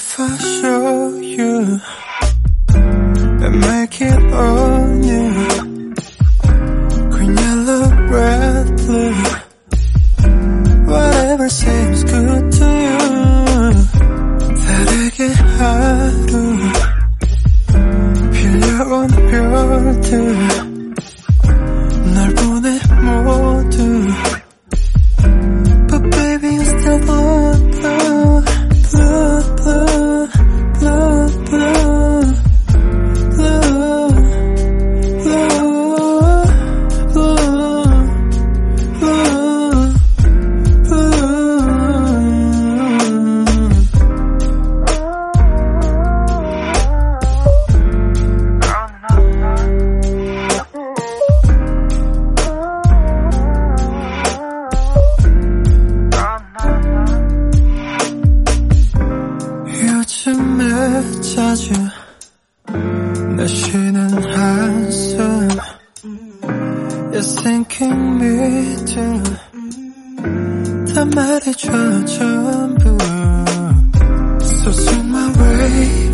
What if I show you and make it all new? Green, yellow, red, blue. Whatever seems good to you. 다르게 하루 빌려온 별들 下去，那是难寒酸。You're thinking me too 다 So swing my way